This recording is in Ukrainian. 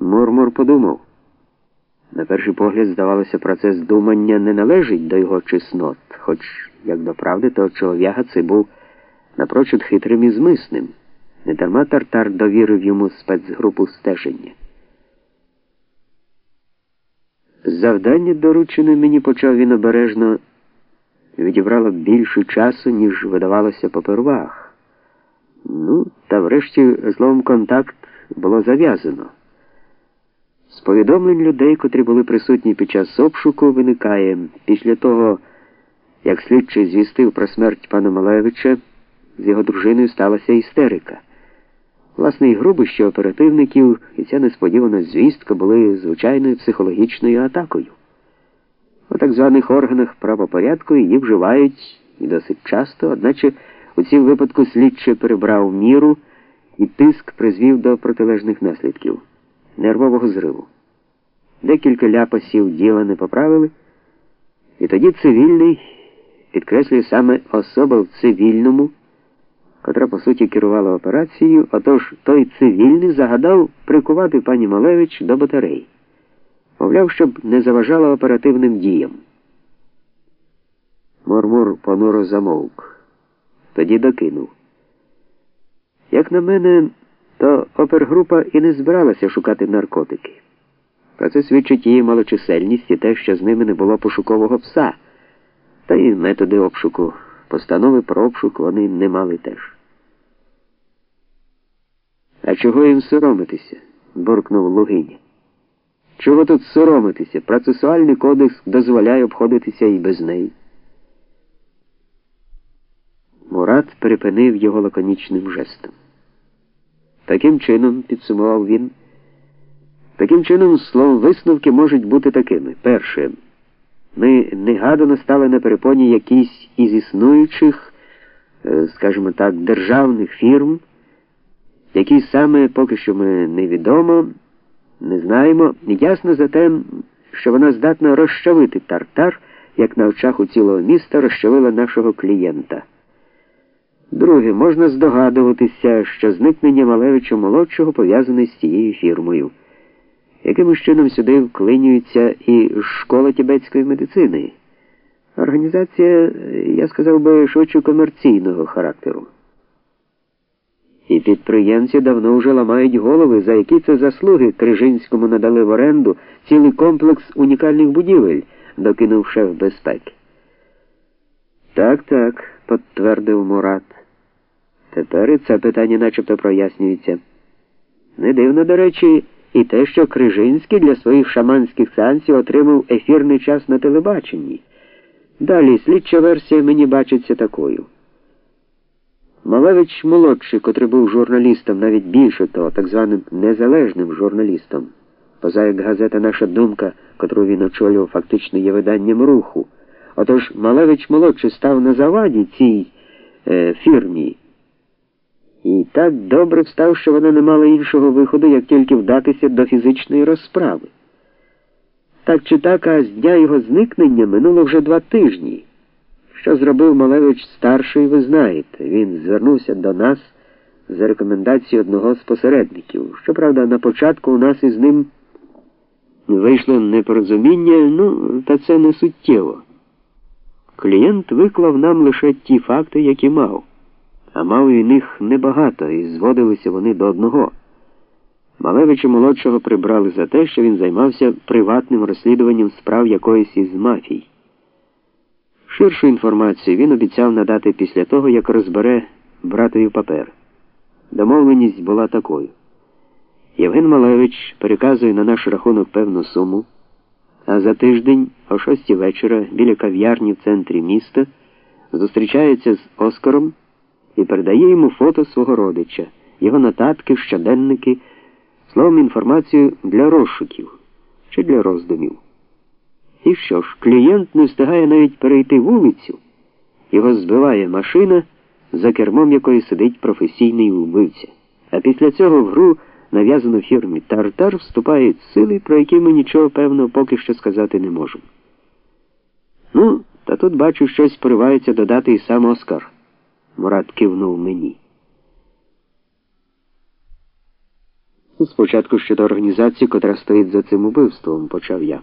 Мурмур подумав. На перший погляд, здавалося, процес думання не належить до його чеснот, хоч, як до правди, то чолов'яга цей був напрочуд хитрим і змисним. Не дарма Тартар довірив йому спецгрупу стеження. Завдання, доручене мені, почав він обережно, відібрало більше часу, ніж видавалося попервах. Ну, та врешті словом контакт було зав'язано. З повідомлень людей, котрі були присутні під час обшуку, виникає після того, як слідчий звістив про смерть пана Малевича, з його дружиною сталася істерика. Власне, і грубище оперативників, і ця несподівана звістка були звичайною психологічною атакою. У так званих органах правопорядку її вживають і досить часто, одначе у цім випадку слідчий перебрав міру і тиск призвів до протилежних наслідків нервового зриву. Декілька ляпасів діла не поправили, і тоді цивільний, підкреслює саме особа в цивільному, котра, по суті, керувала операцією, отож той цивільний загадав прикувати пані Малевич до батарей. Мовляв, щоб не заважала оперативним діям. Мурмур понуро замовк. Тоді докинув. Як на мене, то опергрупа і не збиралася шукати наркотики. Про це свідчить її малочисельність і те, що з ними не було пошукового пса, та й методи обшуку. Постанови про обшук вони не мали теж. А чого їм соромитися? буркнув Лугиня. Чого тут соромитися? Процесуальний кодекс дозволяє обходитися і без неї. Мурат перепинив його лаконічним жестом. Таким чином, підсумував він, таким чином, словом, висновки можуть бути такими. Перше, ми негадано стали на перепоні якісь із існуючих, е, скажімо так, державних фірм, які саме поки що ми невідомо, не знаємо, ясно за те, що вона здатна розчавити тартар, як на очах у цілого міста розчавила нашого клієнта. Друге, можна здогадуватися, що зникнення Малевича молодшого пов'язане з цією фірмою. Якимось чином сюди вклинюється і школа тібетської медицини. Організація, я сказав би, швидше комерційного характеру. І підприємці давно вже ламають голови, за які це заслуги Крижинському надали в оренду цілий комплекс унікальних будівель, докинув шеф безпеки. Так, так, підтвердив Мурат. Тепер це питання начебто прояснюється. Не дивно, до речі, і те, що Крижинський для своїх шаманських сеансів отримав ефірний час на телебаченні. Далі слідча версія мені бачиться такою. Малевич молодший, котрий був журналістом, навіть більше того, так званим незалежним журналістом, поза як газета Наша думка, котру він очолював, фактично є виданням руху. Отож Малевич молодший став на заваді цій е, фірмі. І так добре встав, що вона не мала іншого виходу, як тільки вдатися до фізичної розправи. Так чи так, а з дня його зникнення минуло вже два тижні. Що зробив Малевич старший, ви знаєте. Він звернувся до нас за рекомендацією одного з посередників. Щоправда, на початку у нас із ним вийшло непорозуміння, ну, та це не суттєво. Клієнт виклав нам лише ті факти, які мав а мав і них небагато, і зводилися вони до одного. Малевича молодшого прибрали за те, що він займався приватним розслідуванням справ якоїсь із мафій. Ширшу інформацію він обіцяв надати після того, як розбере братові папер. Домовленість була такою. Євген Малевич переказує на наш рахунок певну суму, а за тиждень, о шостій вечора, біля кав'ярні в центрі міста, зустрічається з Оскаром і передає йому фото свого родича, його нотатки, щоденники, словом інформацію для розшуків чи для роздумів. І що ж, клієнт не встигає навіть перейти вулицю, його збиває машина, за кермом якої сидить професійний вбивця. А після цього в гру, нав'язану фірмі Тартар, вступають сили, про які ми нічого певного поки що сказати не можемо. Ну, та тут бачу, щось поривається додати і сам Оскар. Мурат кивнув мені. Спочатку щодо організації, котра стоїть за цим убивством, почав я.